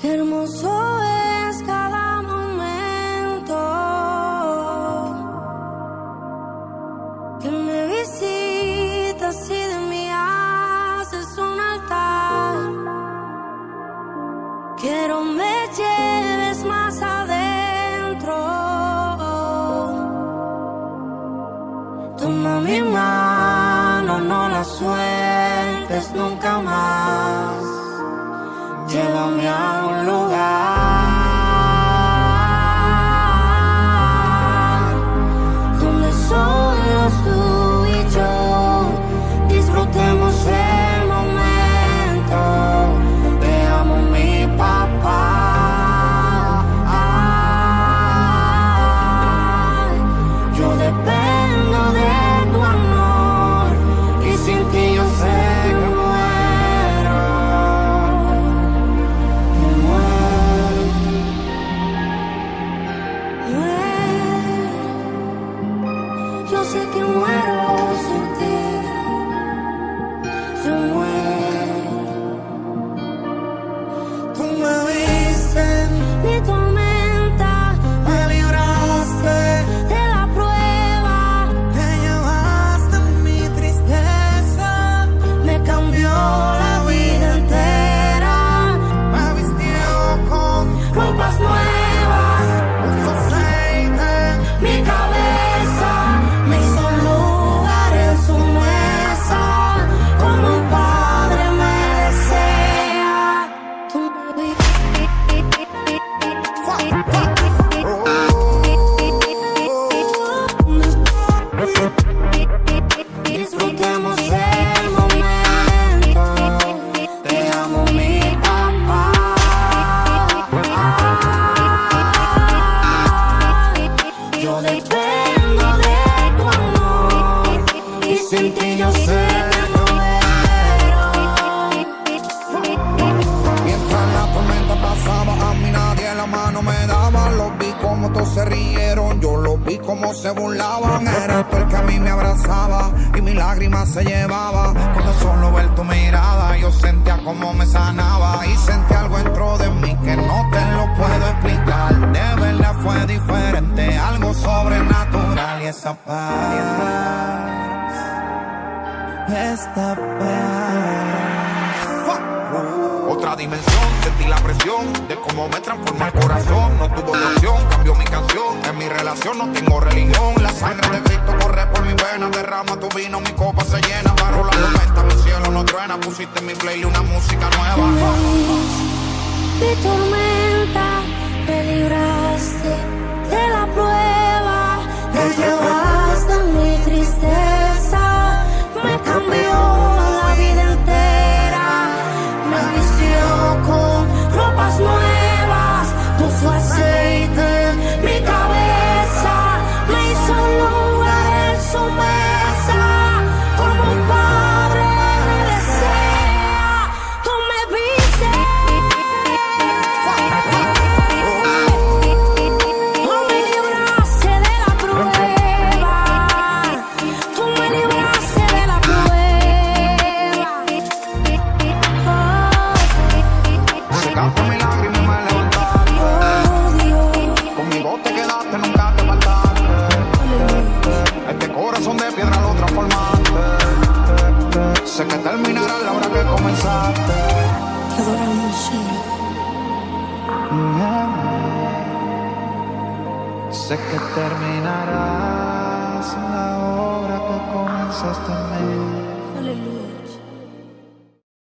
Qué hermoso es cada momento que me visitas y de mí haces un altar. Quiero me lleves más adentro. Toma mi mano, no la sueltes nunca más. Llévame a un lugar de y sin ti yo sé que muero. Mientras la tormenta pasaba, a mí nadie la mano me daba. Los vi como todos se rieron, yo los vi como se burlaban. Era tú el que a mí me abrazaba y mi lágrima se llevaba. Cuando solo ver tu mirada, yo sentía como me sanaba. Esa paz, esta paz. Otra dimensión, sentí la presión de cómo me transforma el corazón. No tuvo otra opción, cambió mi canción. En mi relación no tengo religión. La sangre de Cristo corre por mi vena. Derrama tu vino, mi copa se llena. Paro la tormenta, mi cielo no truena. Pusiste en mi playlist una música nueva. Tormenta, quedaste, nunca te faltaste. Este corazón de piedra lo transformaste. Sé que terminará la hora que comenzaste. te adoramos, Señor. Sé que terminarás la hora que comenzaste en